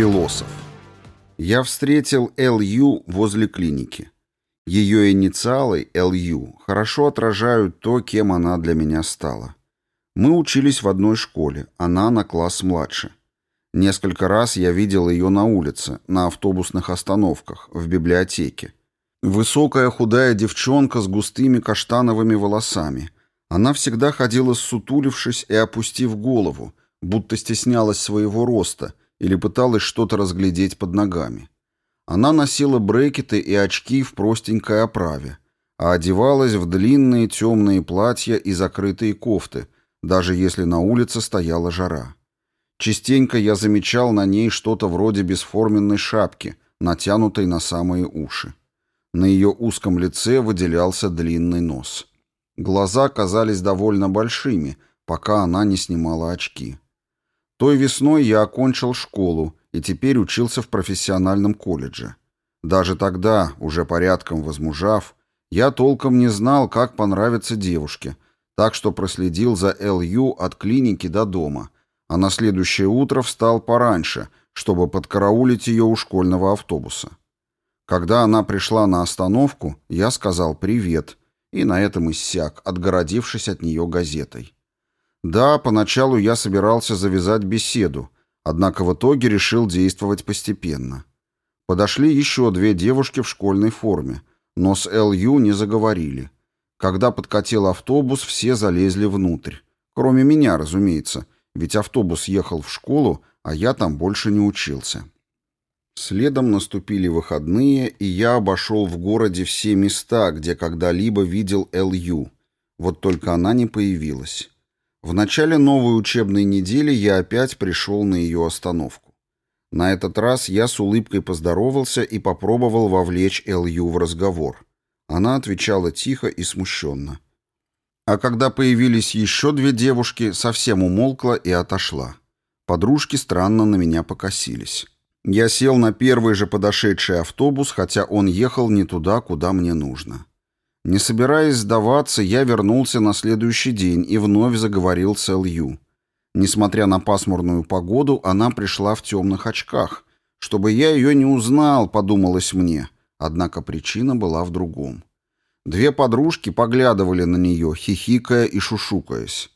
Философ. Я встретил Л.Ю. возле клиники. Ее инициалы Л.Ю. хорошо отражают то, кем она для меня стала. Мы учились в одной школе, она на класс младше. Несколько раз я видел ее на улице, на автобусных остановках, в библиотеке. Высокая худая девчонка с густыми каштановыми волосами. Она всегда ходила сутулившись и опустив голову, будто стеснялась своего роста или пыталась что-то разглядеть под ногами. Она носила брекеты и очки в простенькой оправе, а одевалась в длинные темные платья и закрытые кофты, даже если на улице стояла жара. Частенько я замечал на ней что-то вроде бесформенной шапки, натянутой на самые уши. На ее узком лице выделялся длинный нос. Глаза казались довольно большими, пока она не снимала очки. Той весной я окончил школу и теперь учился в профессиональном колледже. Даже тогда, уже порядком возмужав, я толком не знал, как понравится девушке, так что проследил за Л.Ю. от клиники до дома, а на следующее утро встал пораньше, чтобы подкараулить ее у школьного автобуса. Когда она пришла на остановку, я сказал «привет», и на этом иссяк, отгородившись от нее газетой. Да, поначалу я собирался завязать беседу, однако в итоге решил действовать постепенно. Подошли еще две девушки в школьной форме, но с ЛЮ не заговорили. Когда подкатил автобус, все залезли внутрь. Кроме меня, разумеется, ведь автобус ехал в школу, а я там больше не учился. Следом наступили выходные, и я обошел в городе все места, где когда-либо видел ЛЮ. Вот только она не появилась. В начале новой учебной недели я опять пришел на ее остановку. На этот раз я с улыбкой поздоровался и попробовал вовлечь Элью в разговор. Она отвечала тихо и смущенно. А когда появились еще две девушки, совсем умолкла и отошла. Подружки странно на меня покосились. Я сел на первый же подошедший автобус, хотя он ехал не туда, куда мне нужно. Не собираясь сдаваться, я вернулся на следующий день и вновь заговорил с Элью. Несмотря на пасмурную погоду, она пришла в темных очках. Чтобы я ее не узнал, подумалось мне. Однако причина была в другом. Две подружки поглядывали на нее, хихикая и шушукаясь.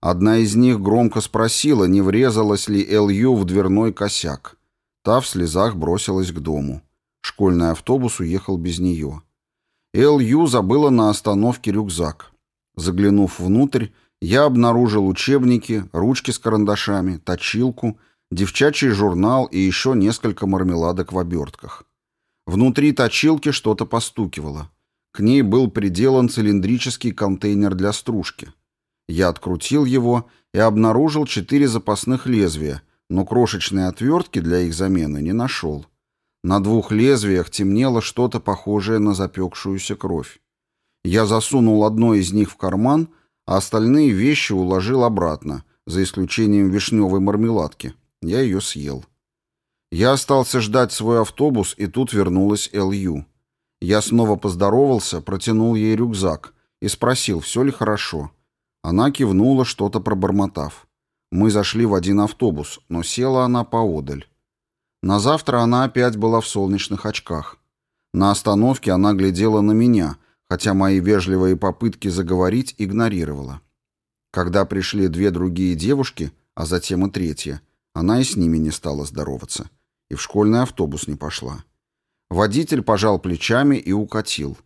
Одна из них громко спросила, не врезалась ли Элью в дверной косяк. Та в слезах бросилась к дому. Школьный автобус уехал без нее. Эл-Ю забыла на остановке рюкзак. Заглянув внутрь, я обнаружил учебники, ручки с карандашами, точилку, девчачий журнал и еще несколько мармеладок в обертках. Внутри точилки что-то постукивало. К ней был приделан цилиндрический контейнер для стружки. Я открутил его и обнаружил четыре запасных лезвия, но крошечные отвертки для их замены не нашел. На двух лезвиях темнело что-то похожее на запекшуюся кровь. Я засунул одно из них в карман, а остальные вещи уложил обратно, за исключением вишневой мармеладки. Я ее съел. Я остался ждать свой автобус, и тут вернулась Л.Ю. Я снова поздоровался, протянул ей рюкзак и спросил, все ли хорошо. Она кивнула, что-то пробормотав. Мы зашли в один автобус, но села она поодаль. На завтра она опять была в солнечных очках. На остановке она глядела на меня, хотя мои вежливые попытки заговорить игнорировала. Когда пришли две другие девушки, а затем и третья, она и с ними не стала здороваться. И в школьный автобус не пошла. Водитель пожал плечами и укатил.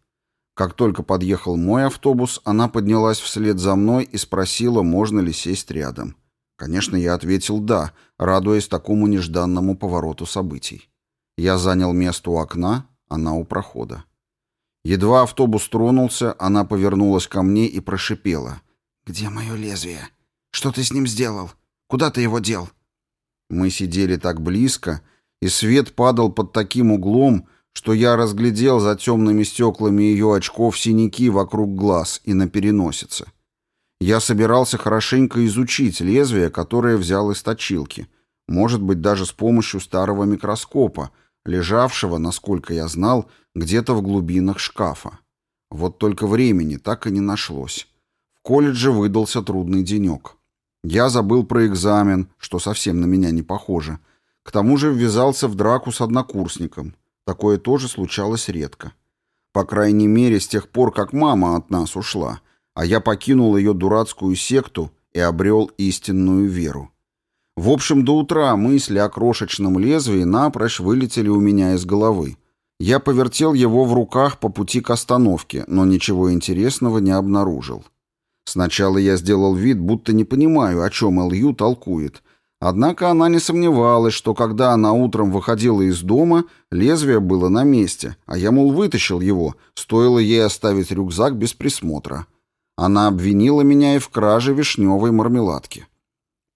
Как только подъехал мой автобус, она поднялась вслед за мной и спросила, можно ли сесть рядом. Конечно, я ответил «да», радуясь такому нежданному повороту событий. Я занял место у окна, она у прохода. Едва автобус тронулся, она повернулась ко мне и прошипела. «Где мое лезвие? Что ты с ним сделал? Куда ты его дел?» Мы сидели так близко, и свет падал под таким углом, что я разглядел за темными стеклами ее очков синяки вокруг глаз и на переносице. Я собирался хорошенько изучить лезвие, которое взял из точилки, может быть, даже с помощью старого микроскопа, лежавшего, насколько я знал, где-то в глубинах шкафа. Вот только времени так и не нашлось. В колледже выдался трудный денек. Я забыл про экзамен, что совсем на меня не похоже. К тому же ввязался в драку с однокурсником. Такое тоже случалось редко. По крайней мере, с тех пор, как мама от нас ушла, а я покинул ее дурацкую секту и обрел истинную веру. В общем, до утра мысли о крошечном лезвии напрочь вылетели у меня из головы. Я повертел его в руках по пути к остановке, но ничего интересного не обнаружил. Сначала я сделал вид, будто не понимаю, о чем Илью толкует. Однако она не сомневалась, что когда она утром выходила из дома, лезвие было на месте, а я, мол, вытащил его, стоило ей оставить рюкзак без присмотра. Она обвинила меня и в краже вишневой мармеладки.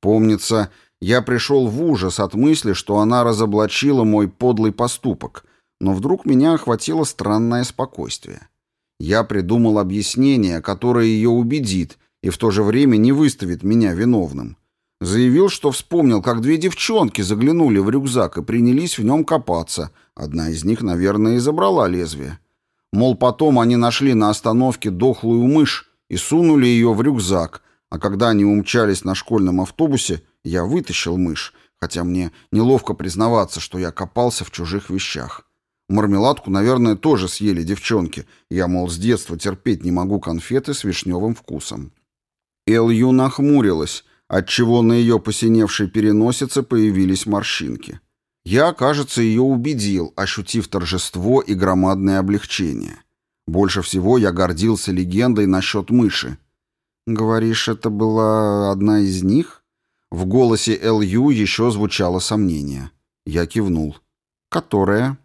Помнится, я пришел в ужас от мысли, что она разоблачила мой подлый поступок, но вдруг меня охватило странное спокойствие. Я придумал объяснение, которое ее убедит и в то же время не выставит меня виновным. Заявил, что вспомнил, как две девчонки заглянули в рюкзак и принялись в нем копаться. Одна из них, наверное, и забрала лезвие. Мол, потом они нашли на остановке дохлую мышь и сунули ее в рюкзак, а когда они умчались на школьном автобусе, я вытащил мышь, хотя мне неловко признаваться, что я копался в чужих вещах. Мармеладку, наверное, тоже съели девчонки. Я, мол, с детства терпеть не могу конфеты с вишневым вкусом. Элью нахмурилась, отчего на ее посиневшей переносице появились морщинки. Я, кажется, ее убедил, ощутив торжество и громадное облегчение. Больше всего я гордился легендой насчет мыши. «Говоришь, это была одна из них?» В голосе Элью еще звучало сомнение. Я кивнул. «Которая?»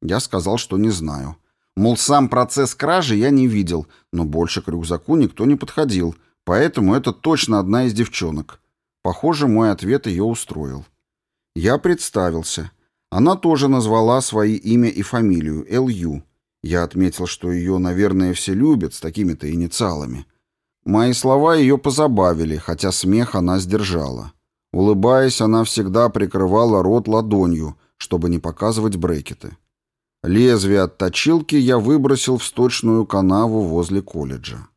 Я сказал, что не знаю. Мол, сам процесс кражи я не видел, но больше к рюкзаку никто не подходил, поэтому это точно одна из девчонок. Похоже, мой ответ ее устроил. Я представился. Она тоже назвала свои имя и фамилию, Л.Ю. Я отметил, что ее, наверное, все любят с такими-то инициалами. Мои слова ее позабавили, хотя смех она сдержала. Улыбаясь, она всегда прикрывала рот ладонью, чтобы не показывать брекеты. Лезвие от точилки я выбросил в сточную канаву возле колледжа.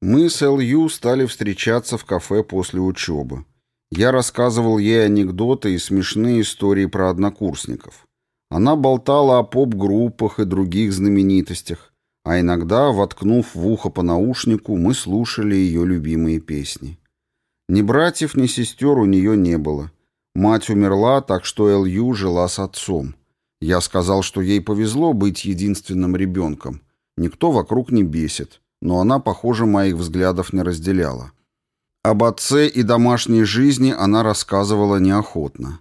Мы с Л.Ю. стали встречаться в кафе после учебы. Я рассказывал ей анекдоты и смешные истории про однокурсников. Она болтала о поп-группах и других знаменитостях, а иногда, воткнув в ухо по наушнику, мы слушали ее любимые песни. Ни братьев, ни сестер у нее не было. Мать умерла, так что Л.Ю. жила с отцом. Я сказал, что ей повезло быть единственным ребенком. Никто вокруг не бесит, но она, похоже, моих взглядов не разделяла. Об отце и домашней жизни она рассказывала неохотно.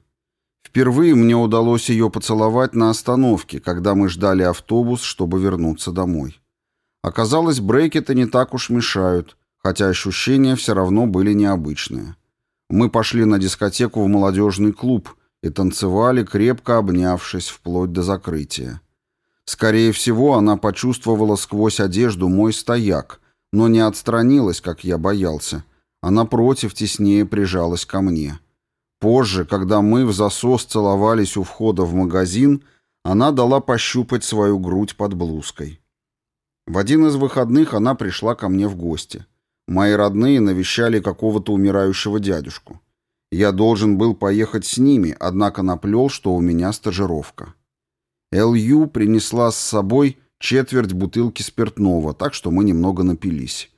Впервые мне удалось ее поцеловать на остановке, когда мы ждали автобус, чтобы вернуться домой. Оказалось, брекеты не так уж мешают, хотя ощущения все равно были необычные. Мы пошли на дискотеку в молодежный клуб, и танцевали, крепко обнявшись, вплоть до закрытия. Скорее всего, она почувствовала сквозь одежду мой стояк, но не отстранилась, как я боялся, а напротив теснее прижалась ко мне. Позже, когда мы в засос целовались у входа в магазин, она дала пощупать свою грудь под блузкой. В один из выходных она пришла ко мне в гости. Мои родные навещали какого-то умирающего дядюшку. Я должен был поехать с ними, однако наплел, что у меня стажировка. Л.Ю. принесла с собой четверть бутылки спиртного, так что мы немного напились.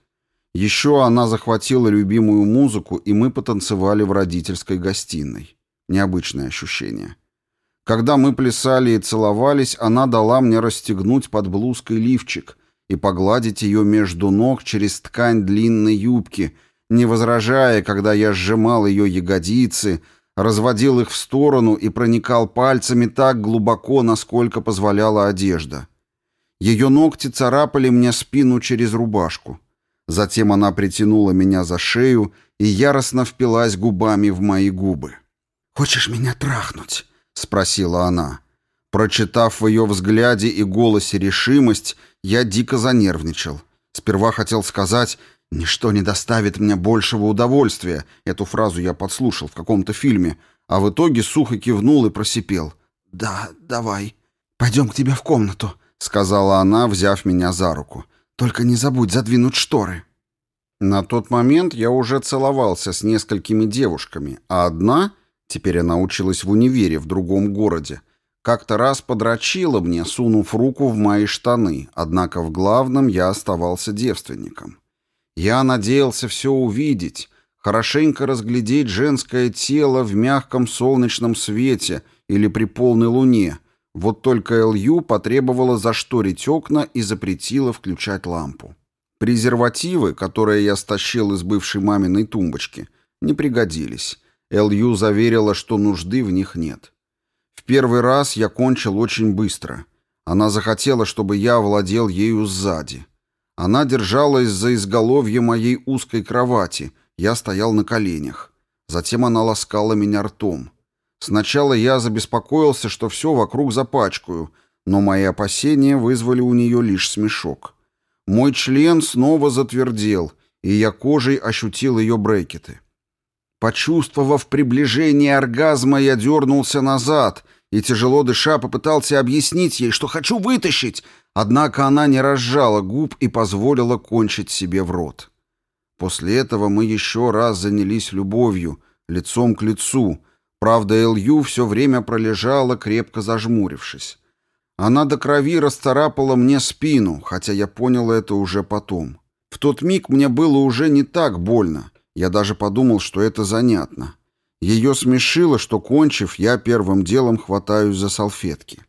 Еще она захватила любимую музыку, и мы потанцевали в родительской гостиной. Необычное ощущение. Когда мы плясали и целовались, она дала мне расстегнуть под блузкой лифчик и погладить ее между ног через ткань длинной юбки — не возражая, когда я сжимал ее ягодицы, разводил их в сторону и проникал пальцами так глубоко, насколько позволяла одежда. Ее ногти царапали мне спину через рубашку. Затем она притянула меня за шею и яростно впилась губами в мои губы. «Хочешь меня трахнуть?» — спросила она. Прочитав в ее взгляде и голосе решимость, я дико занервничал. Сперва хотел сказать «Ничто не доставит мне большего удовольствия», эту фразу я подслушал в каком-то фильме, а в итоге сухо кивнул и просипел. «Да, давай. Пойдем к тебе в комнату», — сказала она, взяв меня за руку. «Только не забудь задвинуть шторы». На тот момент я уже целовался с несколькими девушками, а одна, Теперь она училась в универе в другом городе. Как-то раз подрочила мне, сунув руку в мои штаны, однако в главном я оставался девственником. Я надеялся все увидеть, хорошенько разглядеть женское тело в мягком солнечном свете или при полной луне. Вот только Л.Ю. потребовала зашторить окна и запретила включать лампу. Презервативы, которые я стащил из бывшей маминой тумбочки, не пригодились. Л.Ю. заверила, что нужды в них нет. В первый раз я кончил очень быстро. Она захотела, чтобы я владел ею сзади. Она держалась за изголовье моей узкой кровати, я стоял на коленях. Затем она ласкала меня ртом. Сначала я забеспокоился, что все вокруг запачкаю, но мои опасения вызвали у нее лишь смешок. Мой член снова затвердел, и я кожей ощутил ее брекеты. Почувствовав приближение оргазма, я дернулся назад и, тяжело дыша, попытался объяснить ей, что хочу вытащить, однако она не разжала губ и позволила кончить себе в рот. После этого мы еще раз занялись любовью, лицом к лицу. Правда, Элью все время пролежала, крепко зажмурившись. Она до крови расцарапала мне спину, хотя я понял это уже потом. В тот миг мне было уже не так больно. Я даже подумал, что это занятно. Ее смешило, что, кончив, я первым делом хватаюсь за салфетки.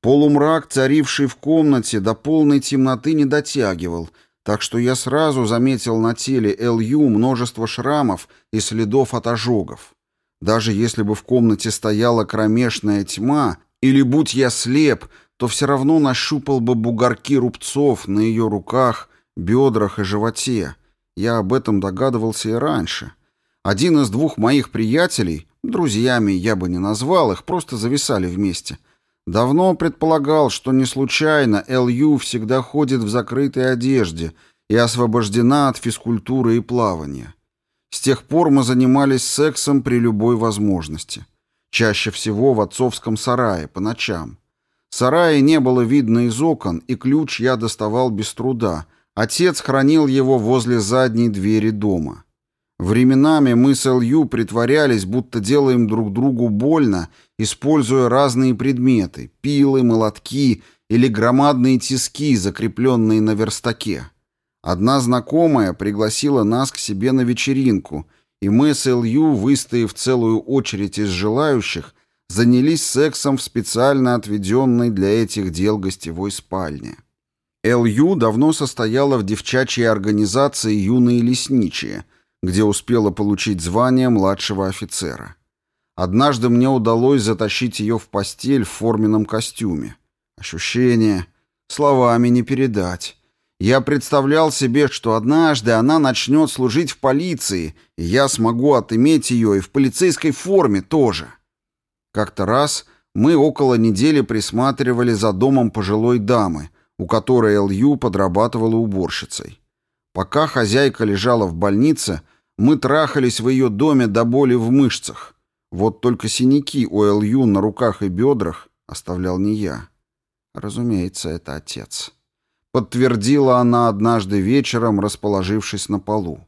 Полумрак, царивший в комнате, до полной темноты не дотягивал, так что я сразу заметил на теле Л.Ю. множество шрамов и следов от ожогов. Даже если бы в комнате стояла кромешная тьма, или будь я слеп, то все равно нащупал бы бугорки рубцов на ее руках, бедрах и животе, я об этом догадывался и раньше. Один из двух моих приятелей, друзьями я бы не назвал их, просто зависали вместе, давно предполагал, что не случайно Л.Ю. всегда ходит в закрытой одежде и освобождена от физкультуры и плавания. С тех пор мы занимались сексом при любой возможности. Чаще всего в отцовском сарае, по ночам. Сарая не было видно из окон, и ключ я доставал без труда — Отец хранил его возле задней двери дома. Временами мы с Илью притворялись, будто делаем друг другу больно, используя разные предметы — пилы, молотки или громадные тиски, закрепленные на верстаке. Одна знакомая пригласила нас к себе на вечеринку, и мы с Илью, выстояв целую очередь из желающих, занялись сексом в специально отведенной для этих дел гостевой спальне. Л.Ю. давно состояла в девчачьей организации «Юные лесничие», где успела получить звание младшего офицера. Однажды мне удалось затащить ее в постель в форменном костюме. Ощущение словами не передать. Я представлял себе, что однажды она начнет служить в полиции, и я смогу отыметь ее и в полицейской форме тоже. Как-то раз мы около недели присматривали за домом пожилой дамы, у которой Л.Ю. подрабатывала уборщицей. Пока хозяйка лежала в больнице, мы трахались в ее доме до боли в мышцах. Вот только синяки у Л.Ю. на руках и бедрах оставлял не я. Разумеется, это отец. Подтвердила она однажды вечером, расположившись на полу.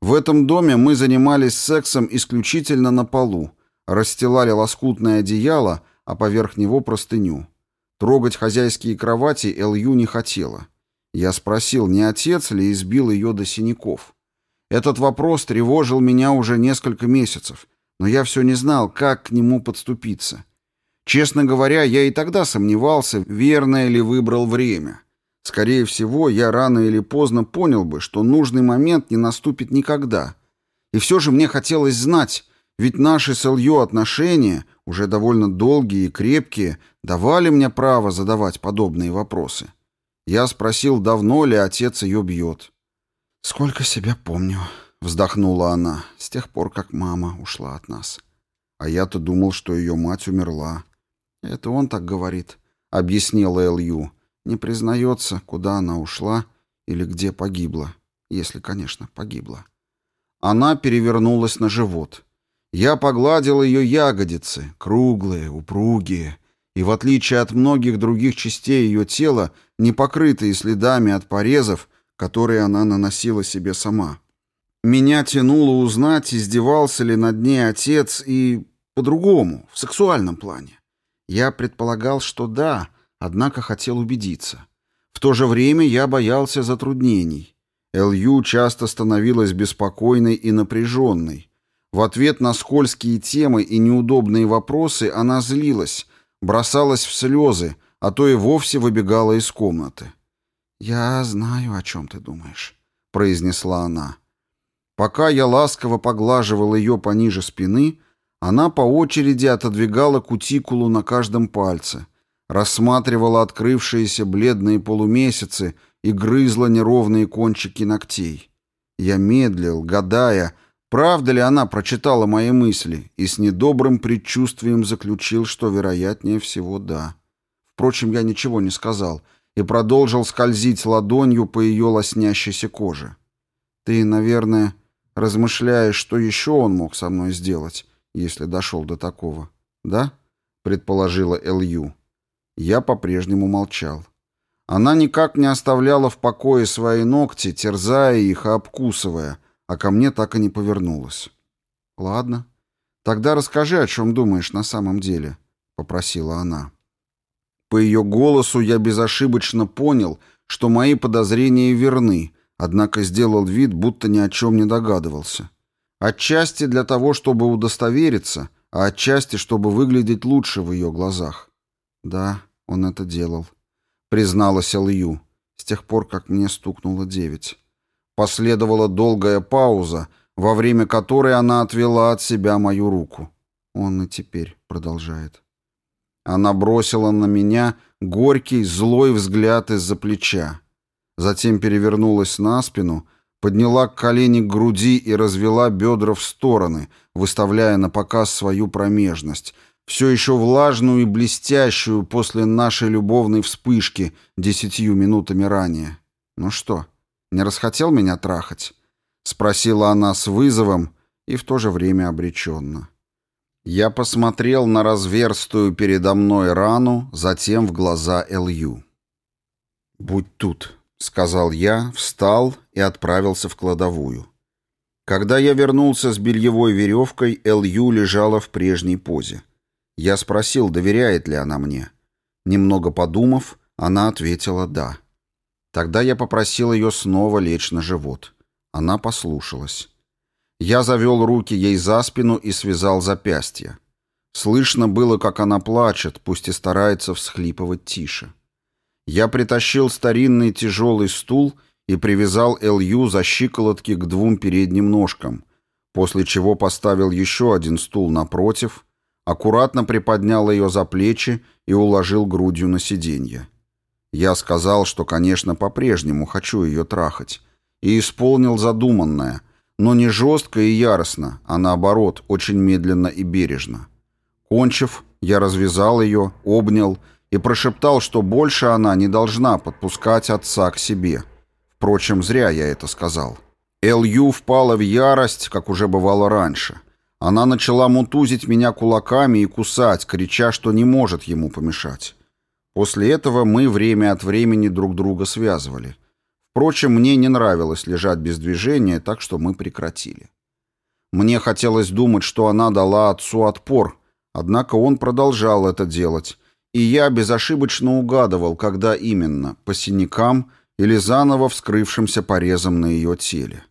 В этом доме мы занимались сексом исключительно на полу, расстилали лоскутное одеяло, а поверх него простыню. Трогать хозяйские кровати Элью не хотела. Я спросил, не отец ли избил ее до синяков. Этот вопрос тревожил меня уже несколько месяцев, но я все не знал, как к нему подступиться. Честно говоря, я и тогда сомневался, верное ли выбрал время. Скорее всего, я рано или поздно понял бы, что нужный момент не наступит никогда. И все же мне хотелось знать, ведь наши с Илью отношения, уже довольно долгие и крепкие, давали мне право задавать подобные вопросы. Я спросил, давно ли отец ее бьет. «Сколько себя помню», — вздохнула она, с тех пор, как мама ушла от нас. А я-то думал, что ее мать умерла. «Это он так говорит», — объяснила Элью. «Не признается, куда она ушла или где погибла, если, конечно, погибла». Она перевернулась на живот. Я погладил ее ягодицы, круглые, упругие, и в отличие от многих других частей ее тела, не покрытые следами от порезов, которые она наносила себе сама. Меня тянуло узнать, издевался ли над ней отец и по-другому, в сексуальном плане. Я предполагал, что да, однако хотел убедиться. В то же время я боялся затруднений. Элью часто становилась беспокойной и напряженной. В ответ на скользкие темы и неудобные вопросы она злилась, бросалась в слезы, а то и вовсе выбегала из комнаты. «Я знаю, о чем ты думаешь», — произнесла она. Пока я ласково поглаживал ее пониже спины, она по очереди отодвигала кутикулу на каждом пальце, рассматривала открывшиеся бледные полумесяцы и грызла неровные кончики ногтей. Я медлил, гадая, правда ли она прочитала мои мысли, и с недобрым предчувствием заключил, что вероятнее всего да. Впрочем, я ничего не сказал и продолжил скользить ладонью по ее лоснящейся коже. «Ты, наверное, размышляешь, что еще он мог со мной сделать, если дошел до такого, да?» — предположила Элью. Я по-прежнему молчал. Она никак не оставляла в покое свои ногти, терзая их и обкусывая, а ко мне так и не повернулась. «Ладно, тогда расскажи, о чем думаешь на самом деле», — попросила она. По ее голосу я безошибочно понял, что мои подозрения верны, однако сделал вид, будто ни о чем не догадывался. Отчасти для того, чтобы удостовериться, а отчасти, чтобы выглядеть лучше в ее глазах. Да, он это делал. Призналась Алью, с тех пор, как мне стукнуло девять. Последовала долгая пауза, во время которой она отвела от себя мою руку. Он и теперь продолжает. Она бросила на меня горький, злой взгляд из-за плеча. Затем перевернулась на спину, подняла колени к груди и развела бедра в стороны, выставляя на показ свою промежность, все еще влажную и блестящую после нашей любовной вспышки десятью минутами ранее. «Ну что, не расхотел меня трахать?» — спросила она с вызовом и в то же время обреченно. Я посмотрел на разверстую передо мной рану, затем в глаза Элью. «Будь тут», — сказал я, встал и отправился в кладовую. Когда я вернулся с бельевой веревкой, Элью лежала в прежней позе. Я спросил, доверяет ли она мне. Немного подумав, она ответила «да». Тогда я попросил ее снова лечь на живот. Она послушалась. Я завел руки ей за спину и связал запястья. Слышно было, как она плачет, пусть и старается всхлипывать тише. Я притащил старинный тяжелый стул и привязал Элью за щиколотки к двум передним ножкам, после чего поставил еще один стул напротив, аккуратно приподнял ее за плечи и уложил грудью на сиденье. Я сказал, что, конечно, по-прежнему хочу ее трахать, и исполнил задуманное — но не жестко и яростно, а наоборот, очень медленно и бережно. Кончив, я развязал ее, обнял и прошептал, что больше она не должна подпускать отца к себе. Впрочем, зря я это сказал. Эл-Ю впала в ярость, как уже бывало раньше. Она начала мутузить меня кулаками и кусать, крича, что не может ему помешать. После этого мы время от времени друг друга связывали. Впрочем, мне не нравилось лежать без движения, так что мы прекратили. Мне хотелось думать, что она дала отцу отпор, однако он продолжал это делать, и я безошибочно угадывал, когда именно, по синякам или заново вскрывшимся порезам на ее теле.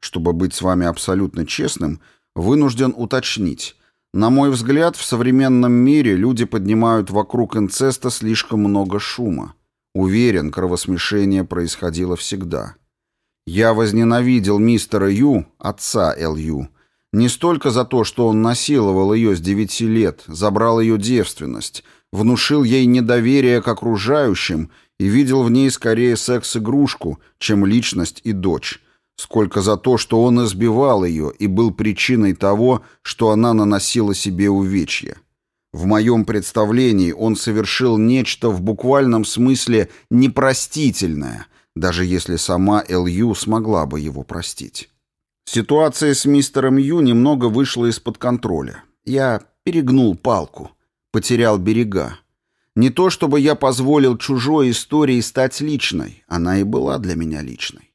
Чтобы быть с вами абсолютно честным, вынужден уточнить. На мой взгляд, в современном мире люди поднимают вокруг инцеста слишком много шума. Уверен, кровосмешение происходило всегда. Я возненавидел мистера Ю, отца Эл Ю, не столько за то, что он насиловал ее с девяти лет, забрал ее девственность, внушил ей недоверие к окружающим и видел в ней скорее секс-игрушку, чем личность и дочь, сколько за то, что он избивал ее и был причиной того, что она наносила себе увечья. В моем представлении он совершил нечто в буквальном смысле непростительное, даже если сама Эл смогла бы его простить. Ситуация с мистером Ю немного вышла из-под контроля. Я перегнул палку, потерял берега. Не то чтобы я позволил чужой истории стать личной, она и была для меня личной.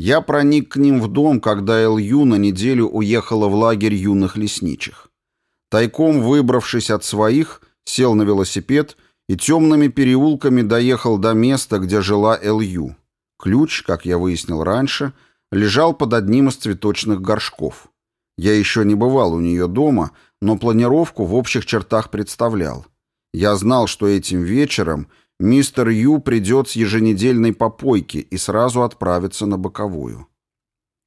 Я проник к ним в дом, когда Эл-Ю на неделю уехала в лагерь юных лесничих. Тайком выбравшись от своих, сел на велосипед и темными переулками доехал до места, где жила Эл-Ю. Ключ, как я выяснил раньше, лежал под одним из цветочных горшков. Я еще не бывал у нее дома, но планировку в общих чертах представлял. Я знал, что этим вечером мистер Ю придет с еженедельной попойки и сразу отправится на боковую.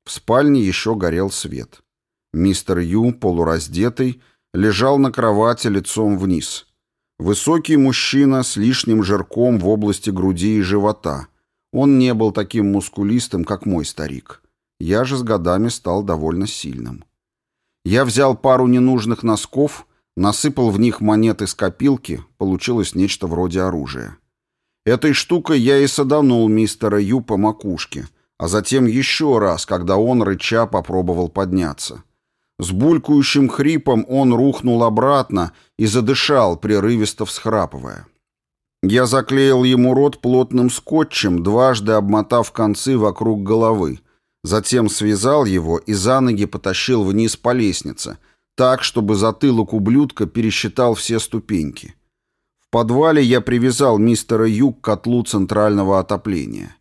В спальне еще горел свет. Мистер Ю, полураздетый, лежал на кровати лицом вниз. Высокий мужчина с лишним жирком в области груди и живота. Он не был таким мускулистым, как мой старик. Я же с годами стал довольно сильным. Я взял пару ненужных носков, насыпал в них монеты с копилки, получилось нечто вроде оружия. Этой штукой я и саданул мистера Ю по макушке, а затем еще раз, когда он, рыча, попробовал подняться. С булькающим хрипом он рухнул обратно и задышал, прерывисто всхрапывая. Я заклеил ему рот плотным скотчем, дважды обмотав концы вокруг головы, затем связал его и за ноги потащил вниз по лестнице, так, чтобы затылок ублюдка пересчитал все ступеньки. Подвале я привязал мистера Ю к котлу центрального отопления.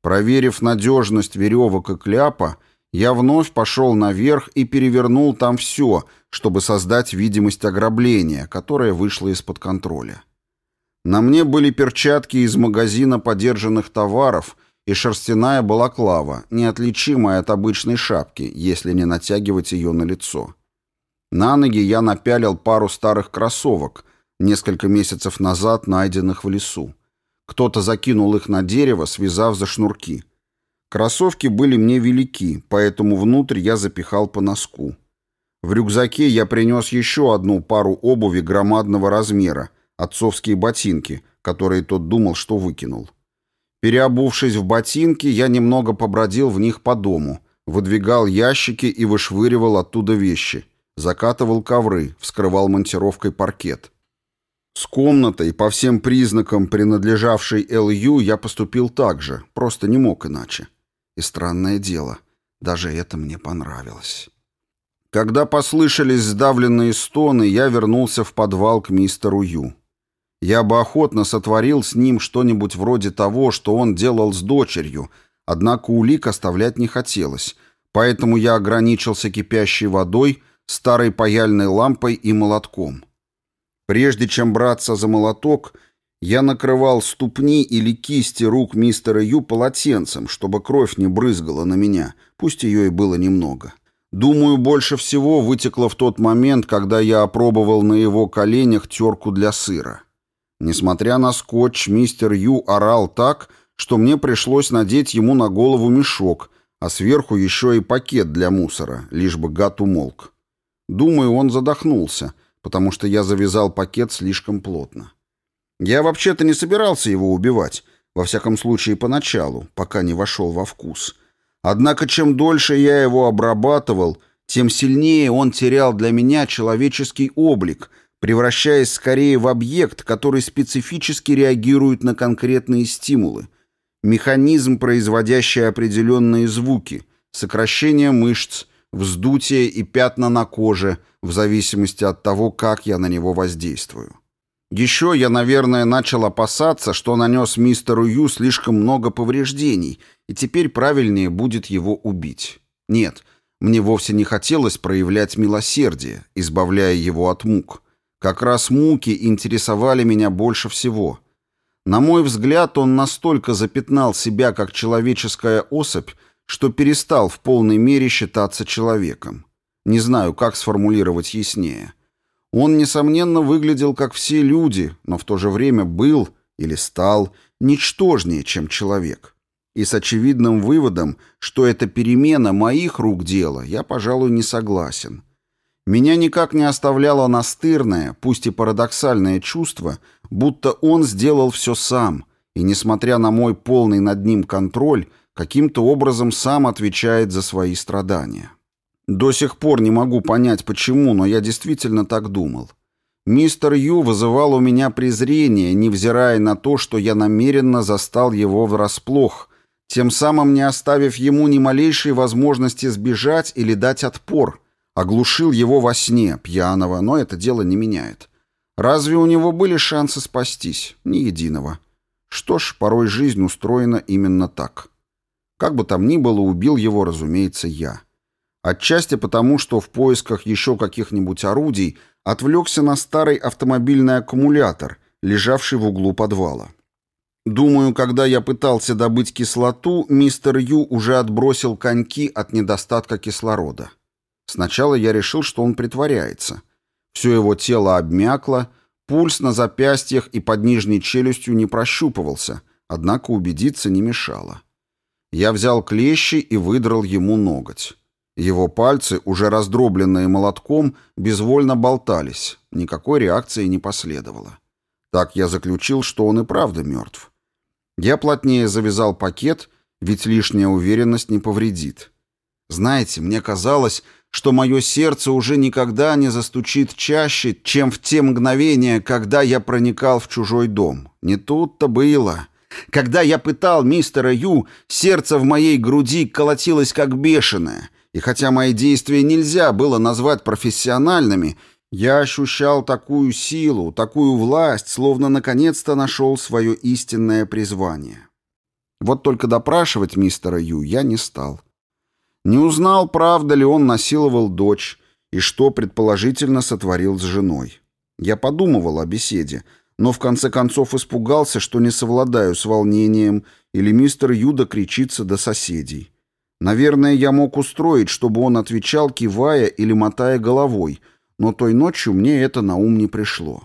Проверив надежность веревок и кляпа, я вновь пошел наверх и перевернул там все, чтобы создать видимость ограбления, которое вышло из-под контроля. На мне были перчатки из магазина подержанных товаров и шерстяная балаклава, неотличимая от обычной шапки, если не натягивать ее на лицо. На ноги я напялил пару старых кроссовок, несколько месяцев назад найденных в лесу. Кто-то закинул их на дерево, связав за шнурки. Кроссовки были мне велики, поэтому внутрь я запихал по носку. В рюкзаке я принес еще одну пару обуви громадного размера, отцовские ботинки, которые тот думал, что выкинул. Переобувшись в ботинки, я немного побродил в них по дому, выдвигал ящики и вышвыривал оттуда вещи, закатывал ковры, вскрывал монтировкой паркет. С комнатой, по всем признакам принадлежавшей Л.Ю., я поступил так же, просто не мог иначе. И странное дело, даже это мне понравилось. Когда послышались сдавленные стоны, я вернулся в подвал к мистеру Ю. Я бы охотно сотворил с ним что-нибудь вроде того, что он делал с дочерью, однако улик оставлять не хотелось, поэтому я ограничился кипящей водой, старой паяльной лампой и молотком. Прежде чем браться за молоток, я накрывал ступни или кисти рук мистера Ю полотенцем, чтобы кровь не брызгала на меня, пусть ее и было немного. Думаю, больше всего вытекло в тот момент, когда я опробовал на его коленях терку для сыра. Несмотря на скотч, мистер Ю орал так, что мне пришлось надеть ему на голову мешок, а сверху еще и пакет для мусора, лишь бы гад умолк. Думаю, он задохнулся, потому что я завязал пакет слишком плотно. Я вообще-то не собирался его убивать, во всяком случае поначалу, пока не вошел во вкус. Однако чем дольше я его обрабатывал, тем сильнее он терял для меня человеческий облик, превращаясь скорее в объект, который специфически реагирует на конкретные стимулы. Механизм, производящий определенные звуки, сокращение мышц, вздутие и пятна на коже, в зависимости от того, как я на него воздействую. Еще я, наверное, начал опасаться, что нанес мистеру Ю слишком много повреждений, и теперь правильнее будет его убить. Нет, мне вовсе не хотелось проявлять милосердие, избавляя его от мук. Как раз муки интересовали меня больше всего. На мой взгляд, он настолько запятнал себя как человеческая особь, что перестал в полной мере считаться человеком. Не знаю, как сформулировать яснее. Он, несомненно, выглядел как все люди, но в то же время был или стал ничтожнее, чем человек. И с очевидным выводом, что это перемена моих рук дело, я, пожалуй, не согласен. Меня никак не оставляло настырное, пусть и парадоксальное чувство, будто он сделал все сам, и, несмотря на мой полный над ним контроль, каким-то образом сам отвечает за свои страдания. До сих пор не могу понять, почему, но я действительно так думал. Мистер Ю вызывал у меня презрение, невзирая на то, что я намеренно застал его врасплох, тем самым не оставив ему ни малейшей возможности сбежать или дать отпор, оглушил его во сне, пьяного, но это дело не меняет. Разве у него были шансы спастись? Ни единого. Что ж, порой жизнь устроена именно так. Как бы там ни было, убил его, разумеется, я. Отчасти потому, что в поисках еще каких-нибудь орудий отвлекся на старый автомобильный аккумулятор, лежавший в углу подвала. Думаю, когда я пытался добыть кислоту, мистер Ю уже отбросил коньки от недостатка кислорода. Сначала я решил, что он притворяется. Все его тело обмякло, пульс на запястьях и под нижней челюстью не прощупывался, однако убедиться не мешало. Я взял клещи и выдрал ему ноготь. Его пальцы, уже раздробленные молотком, безвольно болтались. Никакой реакции не последовало. Так я заключил, что он и правда мертв. Я плотнее завязал пакет, ведь лишняя уверенность не повредит. Знаете, мне казалось, что мое сердце уже никогда не застучит чаще, чем в те мгновения, когда я проникал в чужой дом. Не тут-то было. Когда я пытал мистера Ю, сердце в моей груди колотилось как бешеное, и хотя мои действия нельзя было назвать профессиональными, я ощущал такую силу, такую власть, словно наконец-то нашел свое истинное призвание. Вот только допрашивать мистера Ю я не стал. Не узнал, правда ли он насиловал дочь и что, предположительно, сотворил с женой. Я подумывал о беседе, но в конце концов испугался, что не совладаю с волнением, или мистер Юда кричится до соседей. Наверное, я мог устроить, чтобы он отвечал, кивая или мотая головой — но той ночью мне это на ум не пришло.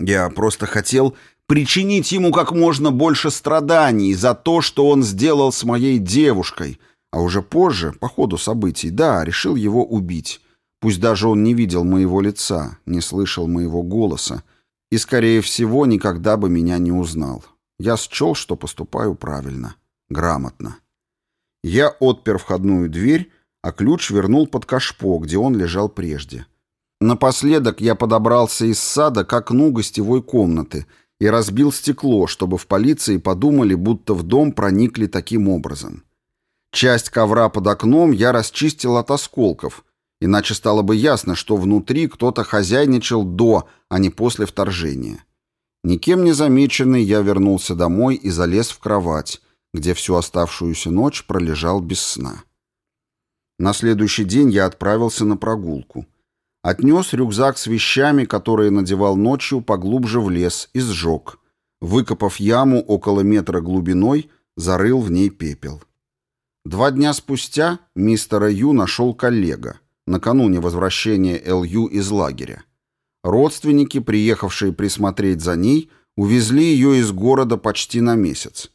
Я просто хотел причинить ему как можно больше страданий за то, что он сделал с моей девушкой, а уже позже, по ходу событий, да, решил его убить. Пусть даже он не видел моего лица, не слышал моего голоса и, скорее всего, никогда бы меня не узнал. Я счел, что поступаю правильно, грамотно. Я отпер входную дверь а ключ вернул под кашпо, где он лежал прежде. Напоследок я подобрался из сада к окну гостевой комнаты и разбил стекло, чтобы в полиции подумали, будто в дом проникли таким образом. Часть ковра под окном я расчистил от осколков, иначе стало бы ясно, что внутри кто-то хозяйничал до, а не после вторжения. Никем не замеченный я вернулся домой и залез в кровать, где всю оставшуюся ночь пролежал без сна. На следующий день я отправился на прогулку. Отнес рюкзак с вещами, которые надевал ночью, поглубже в лес и сжег. Выкопав яму около метра глубиной, зарыл в ней пепел. Два дня спустя мистера Ю нашел коллега, накануне возвращения Л.Ю. из лагеря. Родственники, приехавшие присмотреть за ней, увезли ее из города почти на месяц.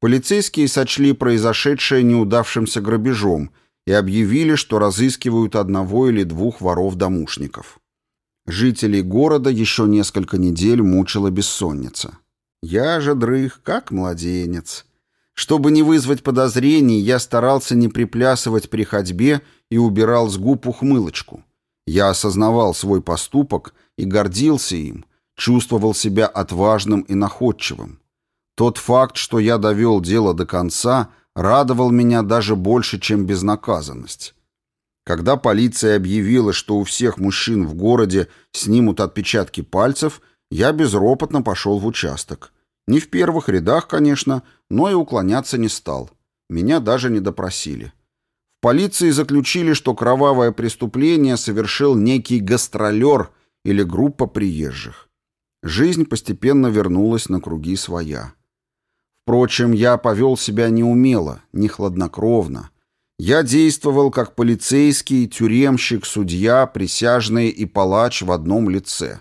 Полицейские сочли произошедшее неудавшимся грабежом – и объявили, что разыскивают одного или двух воров-домушников. Жителей города еще несколько недель мучила бессонница. Я же дрых, как младенец. Чтобы не вызвать подозрений, я старался не приплясывать при ходьбе и убирал с губ ухмылочку. Я осознавал свой поступок и гордился им, чувствовал себя отважным и находчивым. Тот факт, что я довел дело до конца, радовал меня даже больше, чем безнаказанность. Когда полиция объявила, что у всех мужчин в городе снимут отпечатки пальцев, я безропотно пошел в участок. Не в первых рядах, конечно, но и уклоняться не стал. Меня даже не допросили. В полиции заключили, что кровавое преступление совершил некий гастролер или группа приезжих. Жизнь постепенно вернулась на круги своя. Впрочем, я повел себя неумело, не хладнокровно. Я действовал как полицейский, тюремщик, судья, присяжный и палач в одном лице.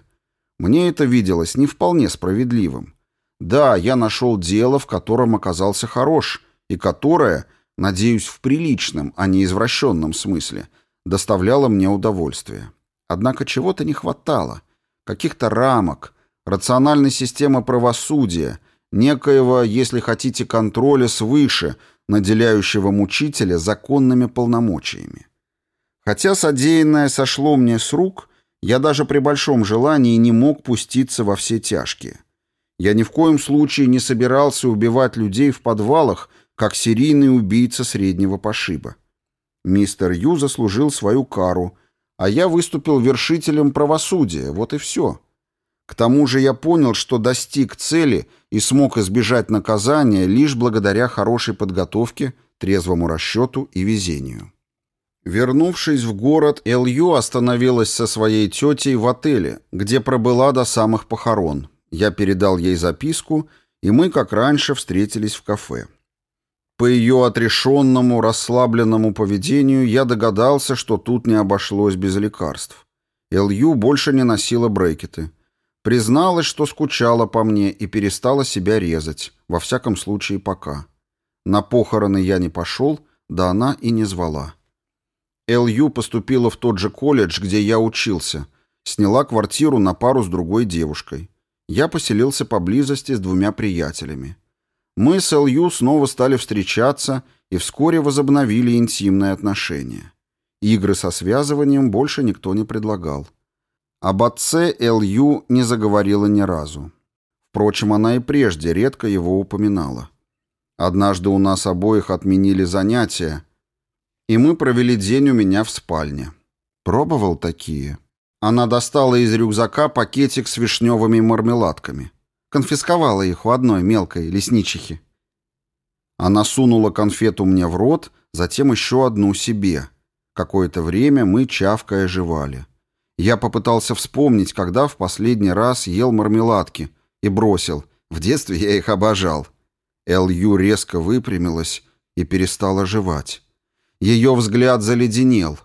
Мне это виделось не вполне справедливым. Да, я нашел дело, в котором оказался хорош, и которое, надеюсь, в приличном, а не извращенном смысле, доставляло мне удовольствие. Однако чего-то не хватало. Каких-то рамок, рациональной системы правосудия — некоего, если хотите, контроля свыше, наделяющего мучителя законными полномочиями. Хотя содеянное сошло мне с рук, я даже при большом желании не мог пуститься во все тяжкие. Я ни в коем случае не собирался убивать людей в подвалах, как серийный убийца среднего пошиба. Мистер Ю заслужил свою кару, а я выступил вершителем правосудия, вот и все. К тому же я понял, что достиг цели и смог избежать наказания лишь благодаря хорошей подготовке, трезвому расчету и везению. Вернувшись в город, Эл-Ю остановилась со своей тетей в отеле, где пробыла до самых похорон. Я передал ей записку, и мы, как раньше, встретились в кафе. По ее отрешенному, расслабленному поведению я догадался, что тут не обошлось без лекарств. Элью больше не носила брекеты. Призналась, что скучала по мне и перестала себя резать, во всяком случае пока. На похороны я не пошел, да она и не звала. Элью поступила в тот же колледж, где я учился, сняла квартиру на пару с другой девушкой. Я поселился поблизости с двумя приятелями. Мы с Элью снова стали встречаться и вскоре возобновили интимные отношения. Игры со связыванием больше никто не предлагал. Об отце Элью не заговорила ни разу. Впрочем, она и прежде редко его упоминала. Однажды у нас обоих отменили занятия, и мы провели день у меня в спальне. Пробовал такие. Она достала из рюкзака пакетик с вишневыми мармеладками. Конфисковала их у одной мелкой лесничихи. Она сунула конфету мне в рот, затем еще одну себе. Какое-то время мы, чавкая, жевали. Я попытался вспомнить, когда в последний раз ел мармеладки, и бросил. В детстве я их обожал. Эл-Ю резко выпрямилась и перестала жевать. Ее взгляд заледенел.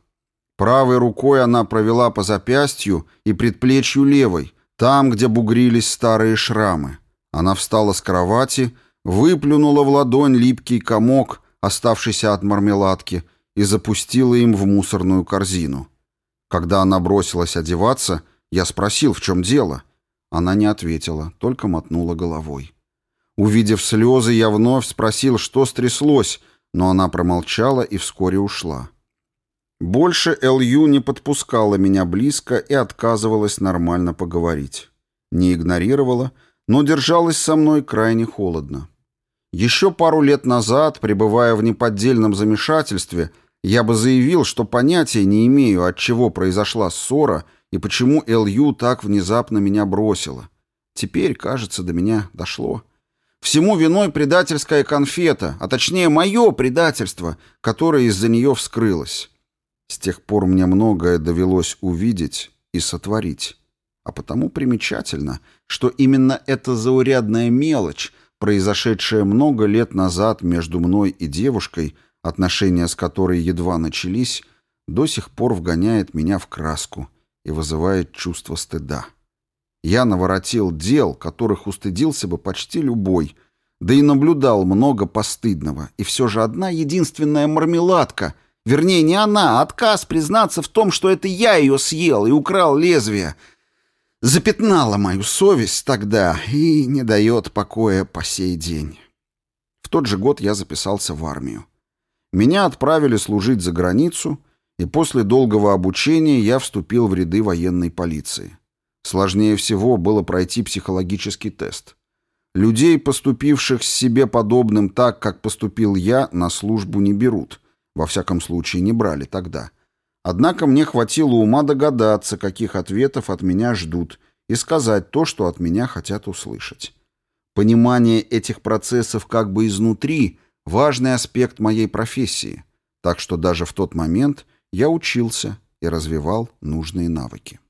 Правой рукой она провела по запястью и предплечью левой, там, где бугрились старые шрамы. Она встала с кровати, выплюнула в ладонь липкий комок, оставшийся от мармеладки, и запустила им в мусорную корзину. Когда она бросилась одеваться, я спросил, в чем дело. Она не ответила, только мотнула головой. Увидев слезы, я вновь спросил, что стряслось, но она промолчала и вскоре ушла. Больше Эл-Ю не подпускала меня близко и отказывалась нормально поговорить. Не игнорировала, но держалась со мной крайне холодно. Еще пару лет назад, пребывая в неподдельном замешательстве, я бы заявил, что понятия не имею, от чего произошла ссора и почему Эл-Ю так внезапно меня бросила. Теперь, кажется, до меня дошло. Всему виной предательская конфета, а точнее мое предательство, которое из-за нее вскрылось. С тех пор мне многое довелось увидеть и сотворить. А потому примечательно, что именно эта заурядная мелочь, произошедшая много лет назад между мной и девушкой, отношения с которой едва начались, до сих пор вгоняет меня в краску и вызывает чувство стыда. Я наворотил дел, которых устыдился бы почти любой, да и наблюдал много постыдного, и все же одна единственная мармеладка — Вернее, не она, а отказ признаться в том, что это я ее съел и украл лезвие. Запятнала мою совесть тогда и не дает покоя по сей день. В тот же год я записался в армию. Меня отправили служить за границу, и после долгого обучения я вступил в ряды военной полиции. Сложнее всего было пройти психологический тест. Людей, поступивших с себе подобным так, как поступил я, на службу не берут, во всяком случае, не брали тогда. Однако мне хватило ума догадаться, каких ответов от меня ждут, и сказать то, что от меня хотят услышать. Понимание этих процессов как бы изнутри – важный аспект моей профессии, так что даже в тот момент я учился и развивал нужные навыки.